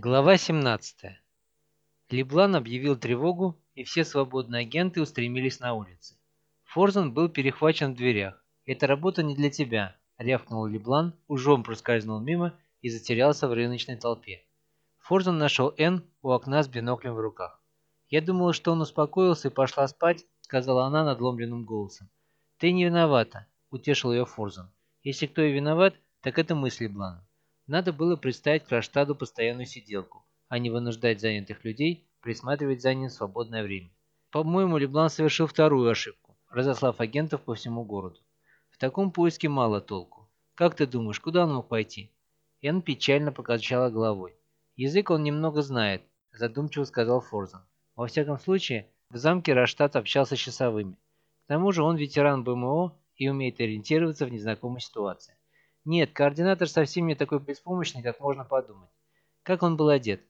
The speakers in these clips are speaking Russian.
Глава 17. Леблан объявил тревогу, и все свободные агенты устремились на улицы. Форзан был перехвачен в дверях. «Это работа не для тебя», — рявкнул Леблан, ужом проскользнул мимо и затерялся в рыночной толпе. Форзан нашел Энн у окна с биноклем в руках. «Я думала, что он успокоился и пошла спать», — сказала она надломленным голосом. «Ты не виновата», — утешил ее Форзан. «Если кто и виноват, так это мы с Лебланом. Надо было представить Кронштадту постоянную сиделку, а не вынуждать занятых людей присматривать за ним в свободное время. По-моему, Леблан совершил вторую ошибку, разослав агентов по всему городу. В таком поиске мало толку. Как ты думаешь, куда он мог пойти? Энн печально покачала головой. Язык он немного знает, задумчиво сказал Форзан. Во всяком случае, в замке Раштат общался с часовыми. К тому же он ветеран БМО и умеет ориентироваться в незнакомой ситуации. Нет, координатор совсем не такой беспомощный, как можно подумать. Как он был одет?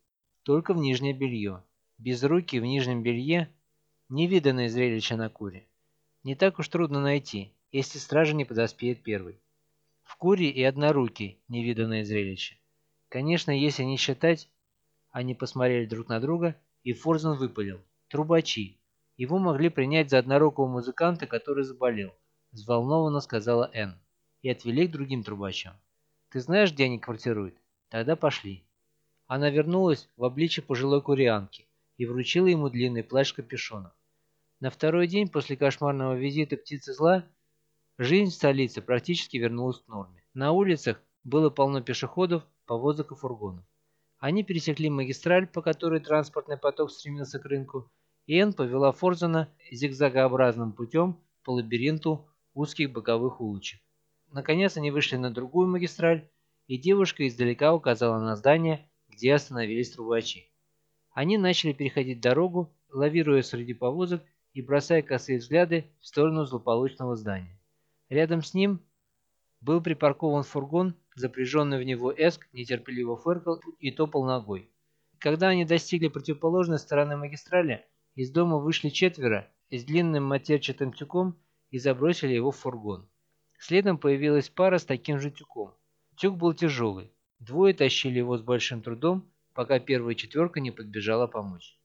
Только в нижнее белье. Без руки в нижнем белье – невиданное зрелище на куре. Не так уж трудно найти, если стража не подоспеет первый. В куре и однорукий – невиданное зрелище. Конечно, если не считать, они посмотрели друг на друга, и Форзен выпалил. Трубачи. Его могли принять за однорукого музыканта, который заболел. Взволнованно сказала Энн и отвели к другим трубачам. «Ты знаешь, где они квартируют? Тогда пошли». Она вернулась в обличье пожилой курианки и вручила ему длинный плащ с капюшоном. На второй день после кошмарного визита птицы зла жизнь в столице практически вернулась к норме. На улицах было полно пешеходов, повозок и фургонов. Они пересекли магистраль, по которой транспортный поток стремился к рынку, и Энн повела Форзена зигзагообразным путем по лабиринту узких боковых улочек. Наконец они вышли на другую магистраль, и девушка издалека указала на здание, где остановились трубачи. Они начали переходить дорогу, лавируя среди повозок и бросая косые взгляды в сторону злополучного здания. Рядом с ним был припаркован фургон, запряженный в него эск, нетерпеливо фыркал и топал ногой. Когда они достигли противоположной стороны магистрали, из дома вышли четверо с длинным матерчатым тюком и забросили его в фургон. Следом появилась пара с таким же тюком. Тюк был тяжелый. Двое тащили его с большим трудом, пока первая четверка не подбежала помочь.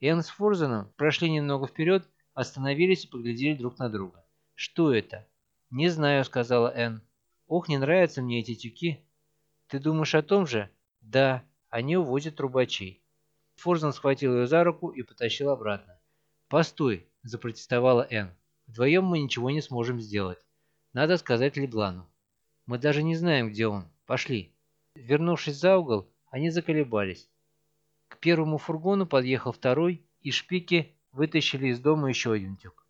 Энн с Форзеном прошли немного вперед, остановились и поглядели друг на друга. «Что это?» «Не знаю», — сказала Энн. «Ох, не нравятся мне эти тюки». «Ты думаешь о том же?» «Да, они увозят трубачей». Форзен схватил ее за руку и потащил обратно. «Постой», — запротестовала Энн. «Вдвоем мы ничего не сможем сделать». Надо сказать Леблану. Мы даже не знаем, где он. Пошли. Вернувшись за угол, они заколебались. К первому фургону подъехал второй, и шпики вытащили из дома еще один тюк.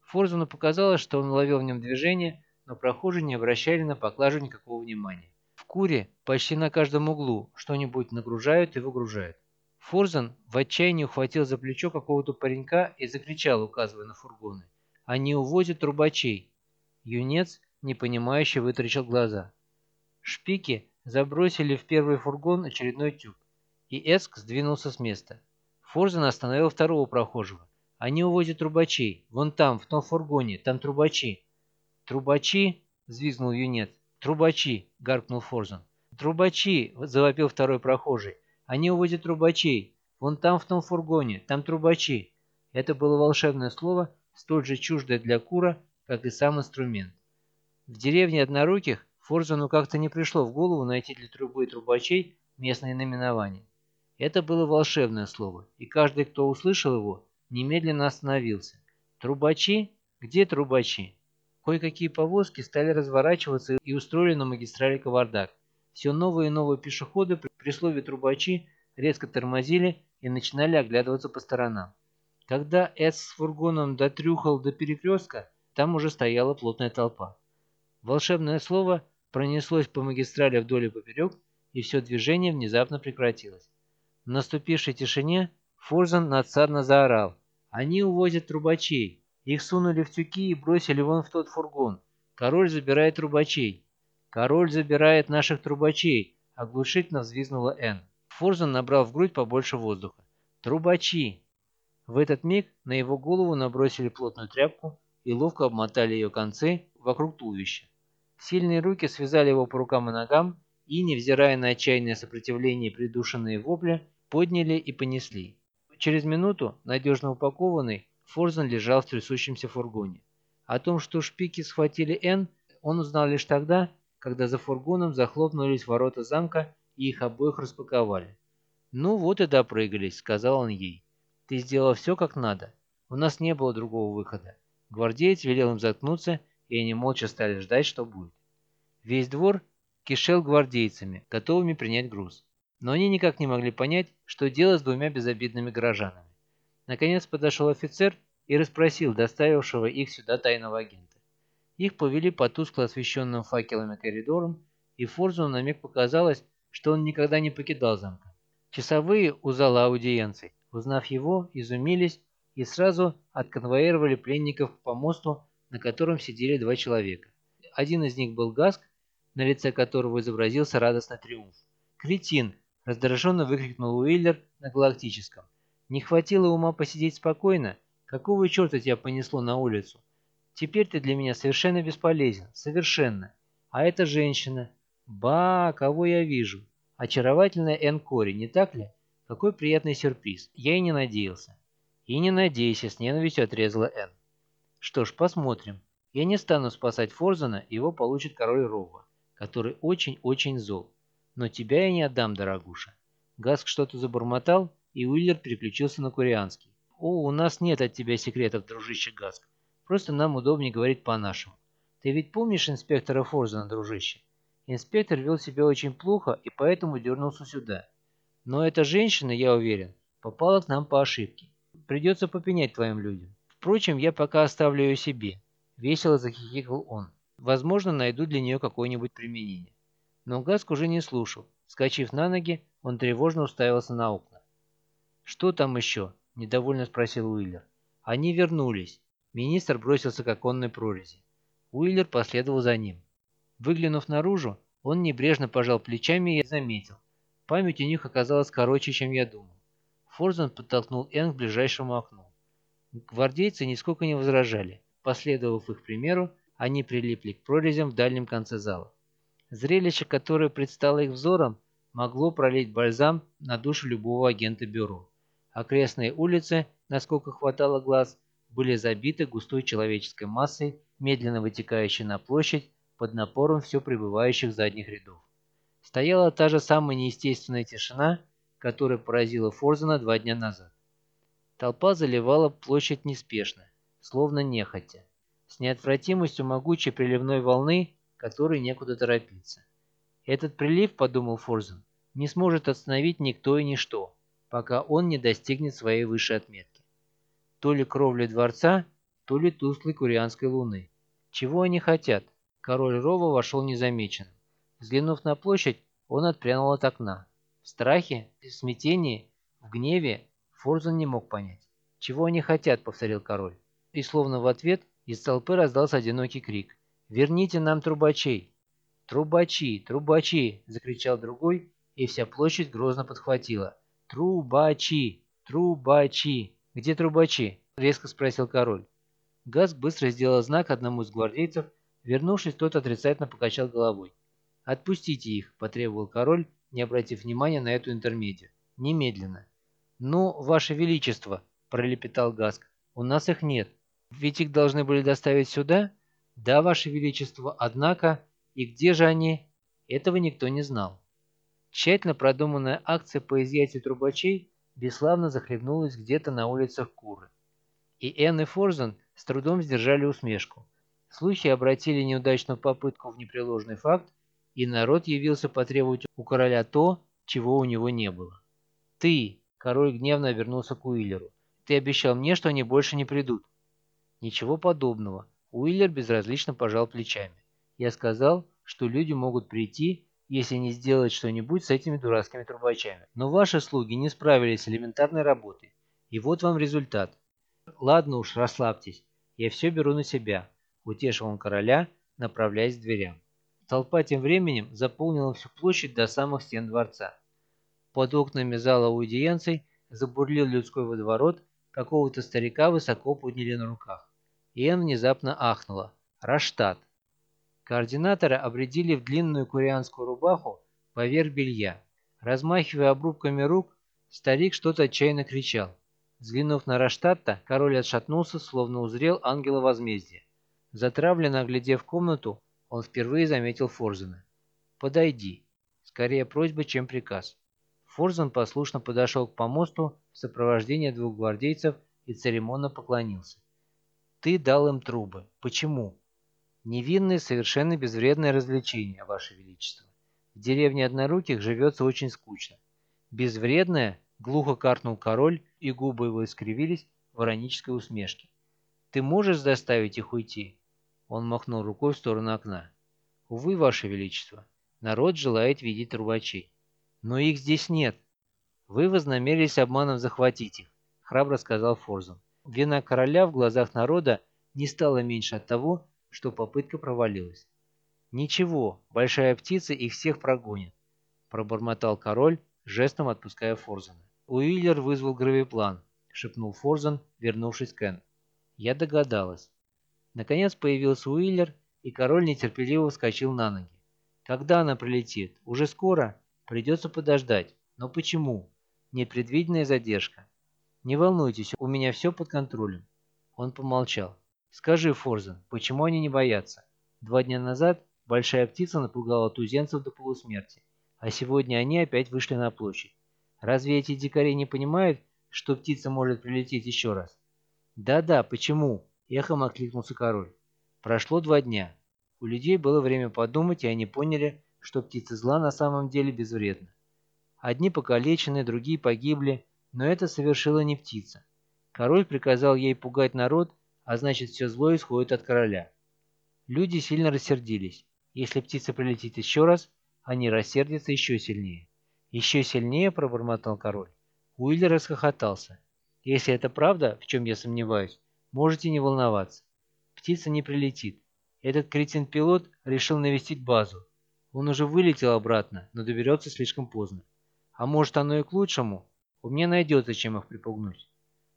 Форзуну показалось, что он ловил в нем движение, но прохожие не обращали на поклажу никакого внимания. В куре почти на каждом углу что-нибудь нагружают и выгружают. Форзан в отчаянии ухватил за плечо какого-то паренька и закричал, указывая на фургоны. «Они увозят трубачей!» Юнец, непонимающе, вытаращил глаза. Шпики забросили в первый фургон очередной тюк, и Эск сдвинулся с места. Форзен остановил второго прохожего. «Они увозят трубачей. Вон там, в том фургоне. Там трубачи». «Трубачи?» – взвизгнул юнец. «Трубачи!» – гаркнул Форзен. «Трубачи!» – завопил второй прохожий. «Они увозят трубачей. Вон там, в том фургоне. Там трубачи». Это было волшебное слово, столь же чуждое для Кура, как и сам инструмент. В деревне Одноруких Форзану как-то не пришло в голову найти для трубы и трубачей местное наименование. Это было волшебное слово, и каждый, кто услышал его, немедленно остановился. Трубачи? Где трубачи? Кое-какие повозки стали разворачиваться и устроили на магистрали кавардак. Все новые и новые пешеходы при слове «трубачи» резко тормозили и начинали оглядываться по сторонам. Когда Эд с фургоном дотрюхал до перекрестка, там уже стояла плотная толпа. Волшебное слово пронеслось по магистрали вдоль и поперек, и все движение внезапно прекратилось. В наступившей тишине Форзан надсадно заорал. «Они увозят трубачей! Их сунули в тюки и бросили вон в тот фургон. Король забирает трубачей!» «Король забирает наших трубачей!» — оглушительно взвизгнула Энн. Форзан набрал в грудь побольше воздуха. «Трубачи!» В этот миг на его голову набросили плотную тряпку, и ловко обмотали ее концы вокруг туловища. Сильные руки связали его по рукам и ногам и, невзирая на отчаянное сопротивление и придушенные вопли, подняли и понесли. Через минуту, надежно упакованный, Форзен лежал в трясущемся фургоне. О том, что шпики схватили Н, он узнал лишь тогда, когда за фургоном захлопнулись ворота замка и их обоих распаковали. «Ну вот и допрыгались», — сказал он ей. «Ты сделал все как надо. У нас не было другого выхода». Гвардеец велел им заткнуться, и они молча стали ждать, что будет. Весь двор кишел гвардейцами, готовыми принять груз. Но они никак не могли понять, что делать с двумя безобидными горожанами. Наконец подошел офицер и расспросил доставившего их сюда тайного агента. Их повели по тускло освещенным факелами коридорам, и Форзу на миг показалось, что он никогда не покидал замка. Часовые у зала аудиенций, узнав его, изумились и сразу отконвоировали пленников к помосту, на котором сидели два человека. Один из них был Гаск, на лице которого изобразился радостный триумф. «Кретин!» – раздраженно выкрикнул Уиллер на галактическом. «Не хватило ума посидеть спокойно? Какого черта тебя понесло на улицу? Теперь ты для меня совершенно бесполезен. Совершенно. А эта женщина? Ба, кого я вижу? Очаровательная Энн Кори, не так ли? Какой приятный сюрприз. Я и не надеялся. И не надейся, с ненавистью отрезала Энн. Что ж, посмотрим. Я не стану спасать Форзана, его получит король Рова который очень-очень зол. Но тебя я не отдам, дорогуша. Гаск что-то забормотал, и Уиллер переключился на курианский. «О, у нас нет от тебя секретов, дружище Гаск. Просто нам удобнее говорить по-нашему. Ты ведь помнишь инспектора Форзена, дружище? Инспектор вел себя очень плохо и поэтому дернулся сюда. Но эта женщина, я уверен, попала к нам по ошибке. Придется попенять твоим людям. Впрочем, я пока оставлю ее себе». Весело захихикал он. Возможно, найду для нее какое-нибудь применение. Но Гаск уже не слушал. Скачив на ноги, он тревожно уставился на окна. «Что там еще?» – недовольно спросил Уиллер. Они вернулись. Министр бросился к оконной прорези. Уиллер последовал за ним. Выглянув наружу, он небрежно пожал плечами и заметил. Память у них оказалась короче, чем я думал. Форзен подтолкнул Энн к ближайшему окну. Гвардейцы нисколько не возражали. Последовав их примеру, они прилипли к прорезям в дальнем конце зала. Зрелище, которое предстало их взором, могло пролить бальзам на душу любого агента бюро. Окрестные улицы, насколько хватало глаз, были забиты густой человеческой массой, медленно вытекающей на площадь под напором все прибывающих задних рядов. Стояла та же самая неестественная тишина, которая поразила Форзена два дня назад. Толпа заливала площадь неспешно, словно нехотя с неотвратимостью могучей приливной волны, которой некуда торопиться. Этот прилив, подумал Форзен, не сможет остановить никто и ничто, пока он не достигнет своей высшей отметки. То ли кровли дворца, то ли тусклой курианской луны. Чего они хотят? Король Рова вошел незамеченным. Взглянув на площадь, он отпрянул от окна. В страхе, в смятении, в гневе Форзен не мог понять. «Чего они хотят?» — повторил король. И словно в ответ из толпы раздался одинокий крик. «Верните нам трубачей!» «Трубачи! Трубачи!» – закричал другой, и вся площадь грозно подхватила. «Трубачи! Трубачи! Где трубачи?» – резко спросил король. Газ быстро сделал знак одному из гвардейцев. Вернувшись, тот отрицательно покачал головой. «Отпустите их», – потребовал король, не обратив внимания на эту интермедию. «Немедленно». «Ну, ваше величество», – пролепетал Гаск, – «у нас их нет. Ведь их должны были доставить сюда? Да, Ваше Величество, однако, и где же они? Этого никто не знал. Тщательно продуманная акция по изъятию трубачей бесславно захлебнулась где-то на улицах Куры. И Энн и Форзен с трудом сдержали усмешку. Слухи обратили неудачную попытку в непреложный факт, и народ явился потребовать у короля то, чего у него не было. «Ты!» – король гневно обернулся к Уиллеру. «Ты обещал мне, что они больше не придут. Ничего подобного. Уиллер безразлично пожал плечами. Я сказал, что люди могут прийти, если не сделать что-нибудь с этими дурацкими трубачами. Но ваши слуги не справились с элементарной работой. И вот вам результат. Ладно уж, расслабьтесь. Я все беру на себя. Утешил он короля, направляясь к дверям. Толпа тем временем заполнила всю площадь до самых стен дворца. Под окнами зала аудиенций забурлил людской водоворот, какого-то старика высоко подняли на руках. Иэн внезапно ахнула. Раштат. Координатора обредили в длинную курианскую рубаху поверх белья. Размахивая обрубками рук, старик что-то отчаянно кричал. Взглянув на Раштатта, король отшатнулся, словно узрел ангела возмездия. Затравленно оглядев комнату, он впервые заметил Форзена. «Подойди». Скорее просьба, чем приказ. Форзен послушно подошел к помосту в сопровождении двух гвардейцев и церемонно поклонился. «Ты дал им трубы. Почему?» «Невинное, совершенно безвредное развлечение, Ваше Величество. В деревне Одноруких живется очень скучно. Безвредное, глухо каркнул король, и губы его искривились в иронической усмешке. «Ты можешь заставить их уйти?» Он махнул рукой в сторону окна. «Увы, Ваше Величество, народ желает видеть трубачей. Но их здесь нет. Вы вознамерились обманом захватить их», — храбро сказал Форзон. Вина короля в глазах народа не стала меньше от того, что попытка провалилась. «Ничего, большая птица их всех прогонит», — пробормотал король, жестом отпуская Форзена. «Уиллер вызвал гравиплан», — шепнул Форзен, вернувшись к Энн. «Я догадалась». Наконец появился Уиллер, и король нетерпеливо вскочил на ноги. «Когда она прилетит? Уже скоро? Придется подождать. Но почему? Непредвиденная задержка. Не волнуйтесь, у меня все под контролем». Он помолчал. «Скажи, Форзен, почему они не боятся? Два дня назад большая птица напугала туземцев до полусмерти, а сегодня они опять вышли на площадь. Разве эти дикари не понимают, что птица может прилететь еще раз? Да-да, почему? Эхом окликнулся король. Прошло два дня. У людей было время подумать, и они поняли, что птица зла на самом деле безвредна. Одни покалечены, другие погибли, но это совершила не птица. Король приказал ей пугать народ, а значит все зло исходит от короля. Люди сильно рассердились. Если птица прилетит еще раз, они рассердятся еще сильнее. Еще сильнее пробормотал король. Уиллер расхохотался. Если это правда, в чем я сомневаюсь, можете не волноваться. Птица не прилетит. Этот кретин-пилот решил навестить базу. Он уже вылетел обратно, но доберется слишком поздно. А может оно и к лучшему? У меня найдется, чем их припугнуть.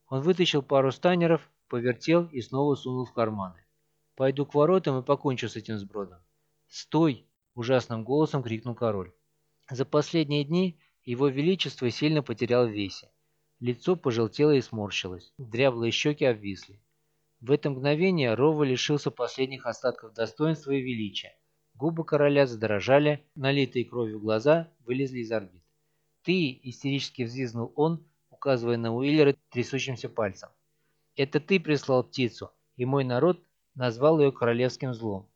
Он вытащил пару станеров, повертел и снова сунул в карманы. «Пойду к воротам и покончу с этим сбродом». «Стой!» – ужасным голосом крикнул король. За последние дни его величество сильно потерял в весе. Лицо пожелтело и сморщилось, дряблые щеки обвисли. В это мгновение Рова лишился последних остатков достоинства и величия. Губы короля задорожали, налитые кровью глаза вылезли из орбит. «Ты!» – истерически взвизгнул он, указывая на Уиллера трясущимся пальцем. «Это ты прислал птицу, и мой народ назвал ее королевским злом».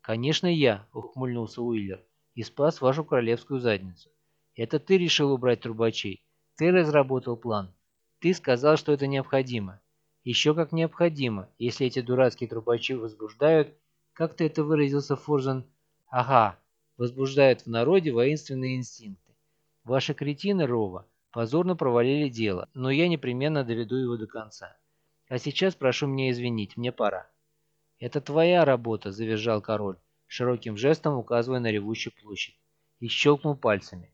«Конечно я!» – ухмыльнулся Уиллер и спас вашу королевскую задницу. Это ты решил убрать трубачей. Ты разработал план. Ты сказал, что это необходимо. Еще как необходимо, если эти дурацкие трубачи возбуждают, как ты это выразился, Форзен? Ага, возбуждают в народе воинственные инстинкты. Ваши кретины, Рова, позорно провалили дело, но я непременно доведу его до конца. А сейчас прошу меня извинить, мне пора. Это твоя работа, завизжал король широким жестом указывая на ревущую площадь, и щелкнул пальцами.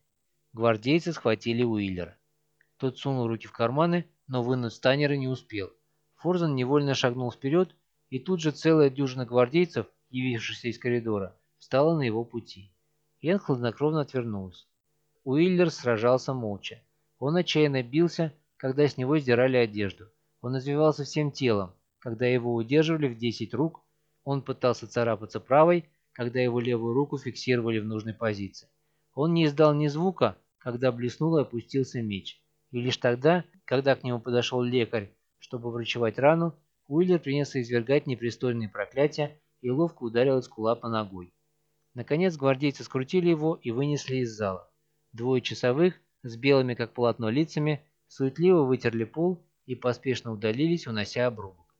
Гвардейцы схватили Уиллера. Тот сунул руки в карманы, но вынуть станеры не успел. Форзан невольно шагнул вперед, и тут же целая дюжина гвардейцев, явившихся из коридора, встала на его пути. Эн хладнокровно отвернулся. Уиллер сражался молча. Он отчаянно бился, когда с него сдирали одежду. Он извивался всем телом, когда его удерживали в десять рук. Он пытался царапаться правой, когда его левую руку фиксировали в нужной позиции. Он не издал ни звука, когда блеснул и опустился меч. И лишь тогда, когда к нему подошел лекарь, чтобы врачевать рану, Уиллер принялся извергать непристойные проклятия и ловко ударил из кула по ногой. Наконец гвардейцы скрутили его и вынесли из зала. Двое часовых, с белыми как полотно лицами, суетливо вытерли пол и поспешно удалились, унося обрубок.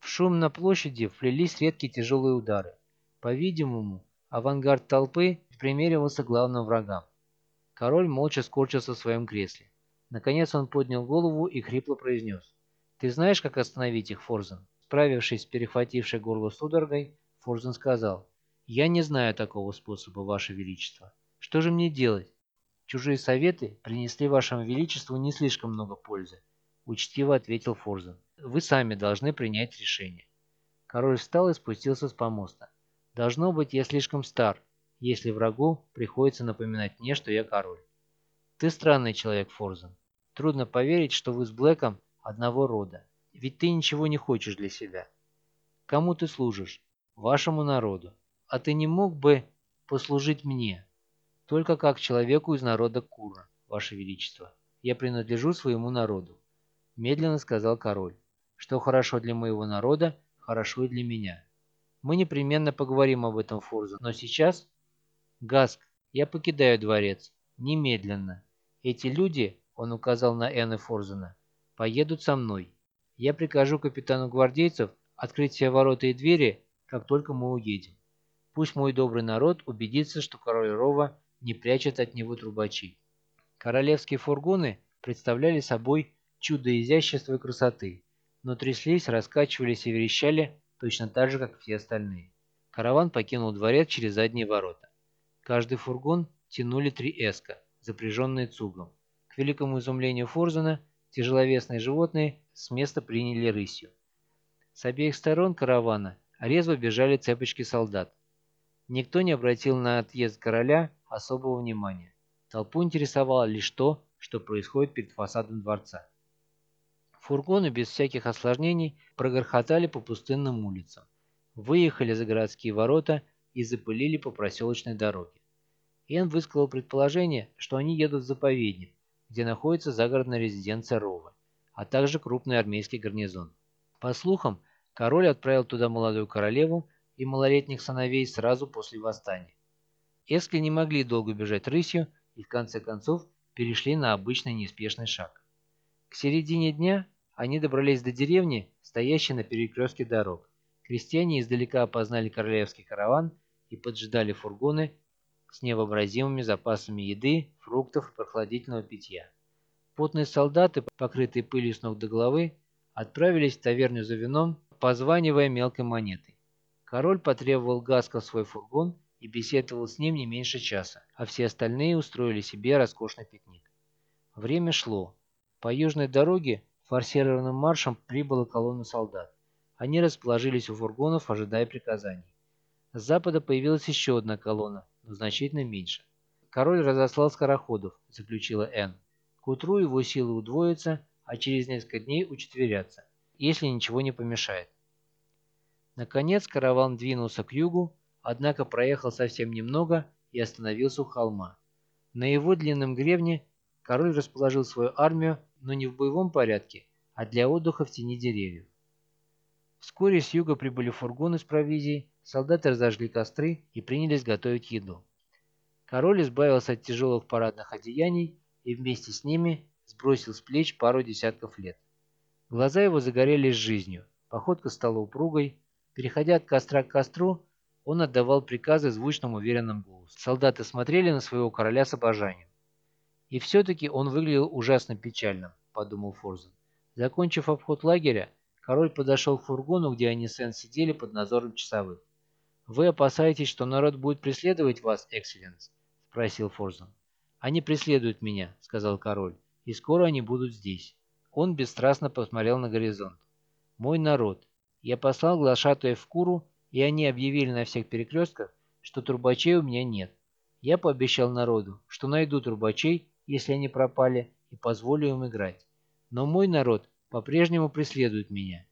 В шум на площади вплелись редкие тяжелые удары. По-видимому, авангард толпы примеривался к главным врагам. Король молча скорчился в своем кресле. Наконец он поднял голову и хрипло произнес. «Ты знаешь, как остановить их, Форзен?» Справившись с перехватившей горло судорогой, Форзен сказал. «Я не знаю такого способа, Ваше Величество. Что же мне делать? Чужие советы принесли Вашему Величеству не слишком много пользы», учтиво ответил Форзен. «Вы сами должны принять решение». Король встал и спустился с помоста. Должно быть, я слишком стар. если врагу приходится напоминать мне, что я король. Ты странный человек, Форзен. Трудно поверить, что вы с Блэком одного рода. Ведь ты ничего не хочешь для себя. Кому ты служишь? Вашему народу. А ты не мог бы послужить мне? Только как человеку из народа Кура, ваше величество. Я принадлежу своему народу. Медленно сказал король. Что хорошо для моего народа, хорошо и для меня. Мы непременно поговорим об этом, Форза, но сейчас... Гаск, я покидаю дворец. Немедленно. Эти люди, он указал на Энна Форзена, поедут со мной. Я прикажу капитану гвардейцев открыть все ворота и двери, как только мы уедем. Пусть мой добрый народ убедится, что король Рова не прячет от него трубачи. Королевские фургоны представляли собой чудо изящества и красоты, но тряслись, раскачивались и верещали точно так же, как все остальные. Караван покинул дворец через задние ворота. Каждый фургон тянули три эска, запряженные цугом. К великому изумлению Форзена, тяжеловесные животные с места приняли рысью. С обеих сторон каравана резво бежали цепочки солдат. Никто не обратил на отъезд короля особого внимания. Толпу интересовало лишь то, что происходит перед фасадом дворца. Фургоны без всяких осложнений прогорхотали по пустынным улицам, выехали за городские ворота и запылили по проселочной дороге. Эн высказал предположение, что они едут в заповедник, где находится загородная резиденция Рова, а также крупный армейский гарнизон. По слухам, король отправил туда молодую королеву и малолетних сыновей сразу после восстания. Эски не могли долго бежать рысью и в конце концов перешли на обычный неспешный шаг. К середине дня они добрались до деревни, стоящей на перекрестке дорог. Крестьяне издалека опознали королевский караван и поджидали фургоны с невообразимыми запасами еды, фруктов и прохладительного питья. Потные солдаты, покрытые пылью с ног до головы, отправились в таверню за вином, позванивая мелкой монетой. Король потребовал Гаска в свой фургон и беседовал с ним не меньше часа, а все остальные устроили себе роскошный пикник. Время шло. По южной дороге форсированным маршем прибыла колонна солдат. Они расположились у фургонов, ожидая приказаний. С запада появилась еще одна колонна, но значительно меньше. Король разослал скороходов, заключила Энн. К утру его силы удвоятся, а через несколько дней учетверятся, если ничего не помешает. Наконец караван двинулся к югу, однако проехал совсем немного и остановился у холма. На его длинном гребне король расположил свою армию, но не в боевом порядке, а для отдыха в тени деревьев. Вскоре с юга прибыли фургоны с провизией, солдаты разожгли костры и принялись готовить еду. Король избавился от тяжелых парадных одеяний и вместе с ними сбросил с плеч пару десятков лет. Глаза его загорелись жизнью, походка стала упругой. Переходя от костра к костру, он отдавал приказы звучным уверенным голосом. Солдаты смотрели на своего короля с обожанием. «И все-таки он выглядел ужасно печальным», — подумал Форзен. Закончив обход лагеря, король подошел к фургону, где они с сидели под надзором часовых. «Вы опасаетесь, что народ будет преследовать вас, Экселленс?» — спросил Форзен. «Они преследуют меня», — сказал король, — «и скоро они будут здесь». Он бесстрастно посмотрел на горизонт. «Мой народ. Я послал глашатая в Куру, и они объявили на всех перекрестках, что трубачей у меня нет. Я пообещал народу, что найду трубачей, если они пропали, и позволю им играть. Но мой народ по-прежнему преследует меня.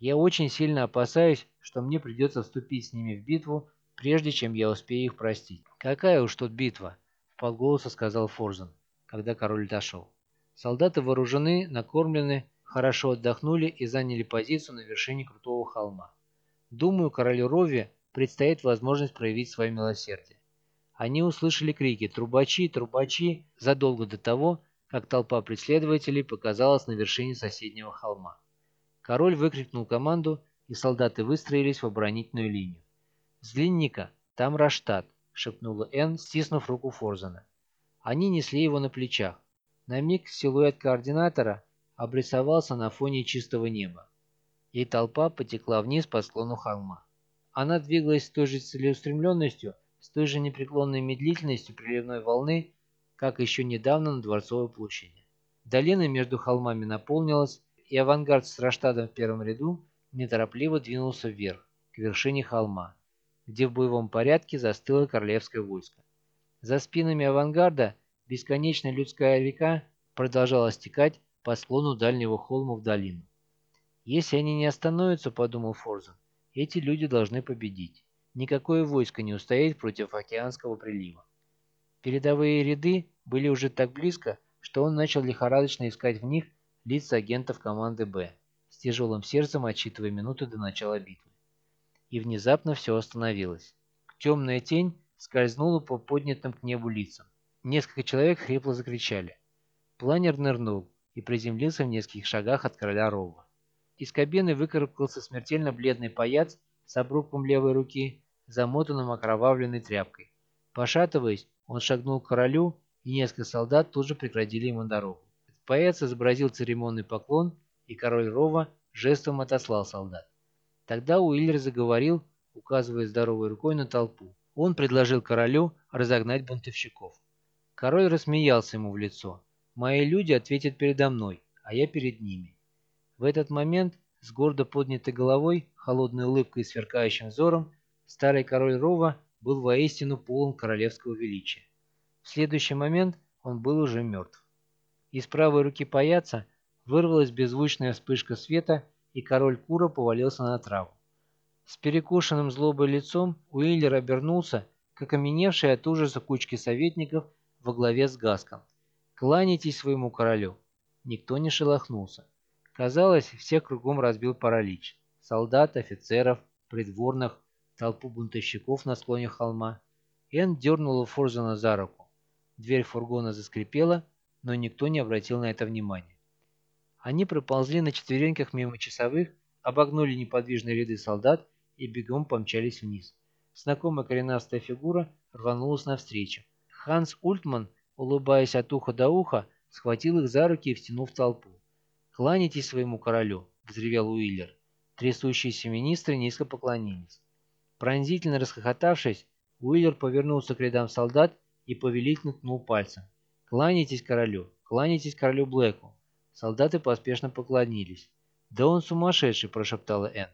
Я очень сильно опасаюсь, что мне придется вступить с ними в битву, прежде чем я успею их простить. Какая уж тут битва? полголоса сказал Форзен, когда король дошел. Солдаты вооружены, накормлены, хорошо отдохнули и заняли позицию на вершине крутого холма. Думаю, королю Рове предстоит возможность проявить свое милосердие. Они услышали крики «Трубачи! Трубачи!» задолго до того, как толпа преследователей показалась на вершине соседнего холма. Король выкрикнул команду, и солдаты выстроились в оборонительную линию. «С длинника! Там Раштат!» шепнула Энн, стиснув руку Форзена. Они несли его на плечах. На миг силуэт координатора обрисовался на фоне чистого неба. И толпа потекла вниз по склону холма. Она двигалась с той же целеустремленностью, с той же непреклонной медлительностью приливной волны, как еще недавно на Дворцовой площади. Долина между холмами наполнилась, и авангард с Раштадом в первом ряду неторопливо двинулся вверх, к вершине холма где в боевом порядке застыло королевское войско. За спинами авангарда бесконечная людская река продолжала стекать по склону дальнего холма в долину. «Если они не остановятся, — подумал Форзен, — эти люди должны победить. Никакое войско не устоит против океанского прилива. Передовые ряды были уже так близко, что он начал лихорадочно искать в них лица агентов команды «Б», с тяжелым сердцем отсчитывая минуты до начала битвы. И внезапно все остановилось. Темная тень скользнула по поднятым к небу лицам. Несколько человек хрипло закричали. Планер нырнул и приземлился в нескольких шагах от короля Рова. Из кабины выкарабкался смертельно бледный паяц с обрубком левой руки, замотанным окровавленной тряпкой. Пошатываясь, он шагнул к королю, и несколько солдат тут же преградили ему дорогу. Паяц изобразил церемонный поклон, и король Рова жестом отослал солдат. Тогда Уиллер заговорил, указывая здоровой рукой на толпу. Он предложил королю разогнать бунтовщиков. Король рассмеялся ему в лицо. «Мои люди ответят передо мной, а я перед ними». В этот момент, с гордо поднятой головой, холодной улыбкой и сверкающим взором, старый король Рова был воистину полон королевского величия. В следующий момент он был уже мертв. Из правой руки паяца вырвалась беззвучная вспышка света, и король Кура повалился на траву. С перекушенным злобой лицом Уиллер обернулся к окаменевшей от ужаса кучке советников во главе с Гаском. «Кланяйтесь своему королю!» Никто не шелохнулся. Казалось, всех кругом разбил паралич. Солдат, офицеров, придворных, толпу бунтовщиков на склоне холма. Энн дернула Форзена за руку. Дверь фургона заскрипела, но никто не обратил на это внимания. Они проползли на четвереньках мимо часовых, обогнули неподвижные ряды солдат и бегом помчались вниз. Знакомая коренастая фигура рванулась навстречу. Ханс Ультман, улыбаясь от уха до уха, схватил их за руки и втянул в толпу. «Кланяйтесь своему королю!» — взревел Уиллер. Трясущиеся министры низко поклонились. Пронзительно расхохотавшись, Уиллер повернулся к рядам солдат и повелительно ткнул пальцем. «Кланяйтесь королю! Кланяйтесь королю Блэку!» Солдаты поспешно поклонились. «Да он сумасшедший!» – прошептала Энн.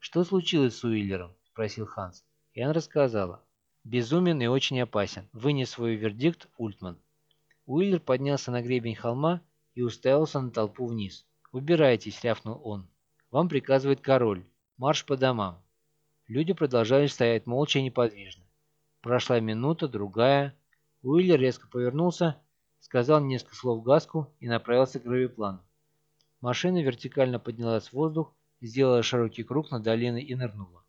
«Что случилось с Уиллером?» – спросил Ханс. Энн рассказала. Безумен и очень опасен, вынес свой вердикт Ультман. Уиллер поднялся на гребень холма и уставился на толпу вниз. «Убирайтесь», — рявкнул он. «Вам приказывает король. Марш по домам». Люди продолжали стоять молча и неподвижно. Прошла минута, другая. Уиллер резко повернулся, сказал несколько слов Гаску и направился к гравиплану. Машина вертикально поднялась в воздух, сделала широкий круг над долиной и нырнула.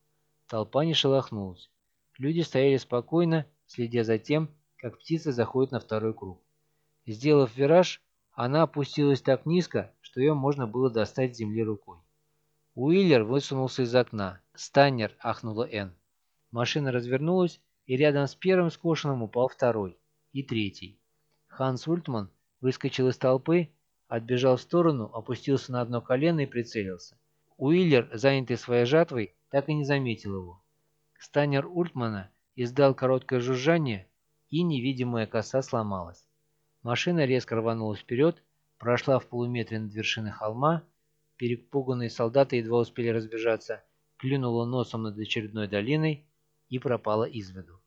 Толпа не шелохнулась. Люди стояли спокойно, следя за тем, как птица заходит на второй круг. Сделав вираж, она опустилась так низко, что ее можно было достать с земли рукой. Уиллер высунулся из окна. «Станнер!» – ахнула Энн. Машина развернулась, и рядом с первым скошенным упал второй. И третий. Ханс Ультман выскочил из толпы, отбежал в сторону, опустился на одно колено и прицелился. Уиллер, занятый своей жатвой, так и не заметил его. Станер Ультмана издал короткое жужжание, и невидимая коса сломалась. Машина резко рванулась вперед, прошла в полуметре над вершиной холма, перепуганные солдаты едва успели разбежаться, клюнула носом над очередной долиной и пропала из виду.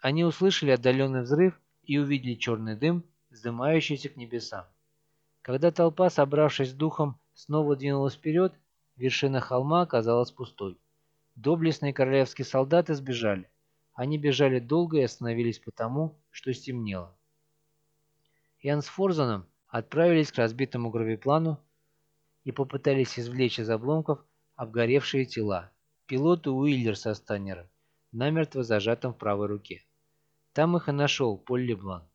Они услышали отдаленный взрыв и увидели черный дым, вздымающийся к небесам. Когда толпа, собравшись духом, снова двинулась вперед, вершина холма оказалась пустой. Доблестные королевские солдаты сбежали. Они бежали долго и остановились потому, что стемнело. Ян с Форзаном отправились к разбитому гравиплану и попытались извлечь из обломков обгоревшие тела. Пилот и Уиллер со Станнером, намертво зажатым в правой руке. Там их и нашел Поль Леблан.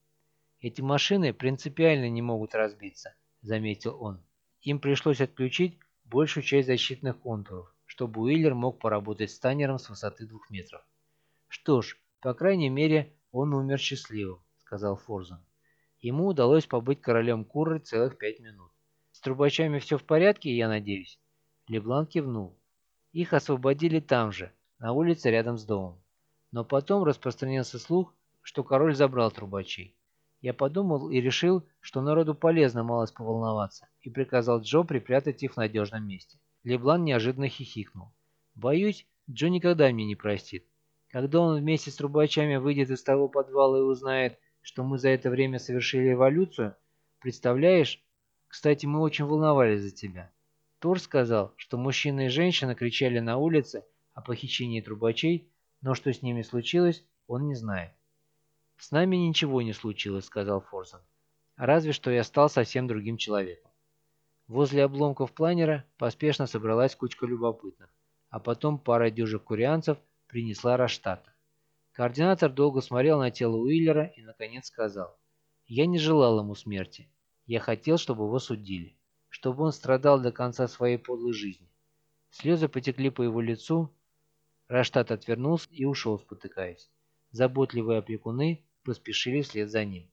«Эти машины принципиально не могут разбиться», — заметил он. «Им пришлось отключить большую часть защитных контуров чтобы Уиллер мог поработать с Таннером с высоты двух метров. «Что ж, по крайней мере, он умер счастливым», — сказал Форзан. Ему удалось побыть королем Курры целых пять минут. «С трубачами все в порядке, я надеюсь?» Леблан кивнул. Их освободили там же, на улице рядом с домом. Но потом распространился слух, что король забрал трубачей. Я подумал и решил, что народу полезно малость поволноваться, и приказал Джо припрятать их в надежном месте. Леблан неожиданно хихикнул. «Боюсь, Джо никогда мне не простит. Когда он вместе с трубачами выйдет из того подвала и узнает, что мы за это время совершили эволюцию, представляешь, кстати, мы очень волновались за тебя. Тор сказал, что мужчина и женщина кричали на улице о похищении трубачей, но что с ними случилось, он не знает. «С нами ничего не случилось», — сказал Форсон. «Разве что я стал совсем другим человеком». Возле обломков планера поспешно собралась кучка любопытных, а потом пара дюжих курианцев принесла Раштата. Координатор долго смотрел на тело Уиллера и, наконец, сказал, «Я не желал ему смерти. Я хотел, чтобы его судили, чтобы он страдал до конца своей подлой жизни». Слезы потекли по его лицу. Раштат отвернулся и ушел, спотыкаясь. Заботливые опекуны поспешили вслед за ним.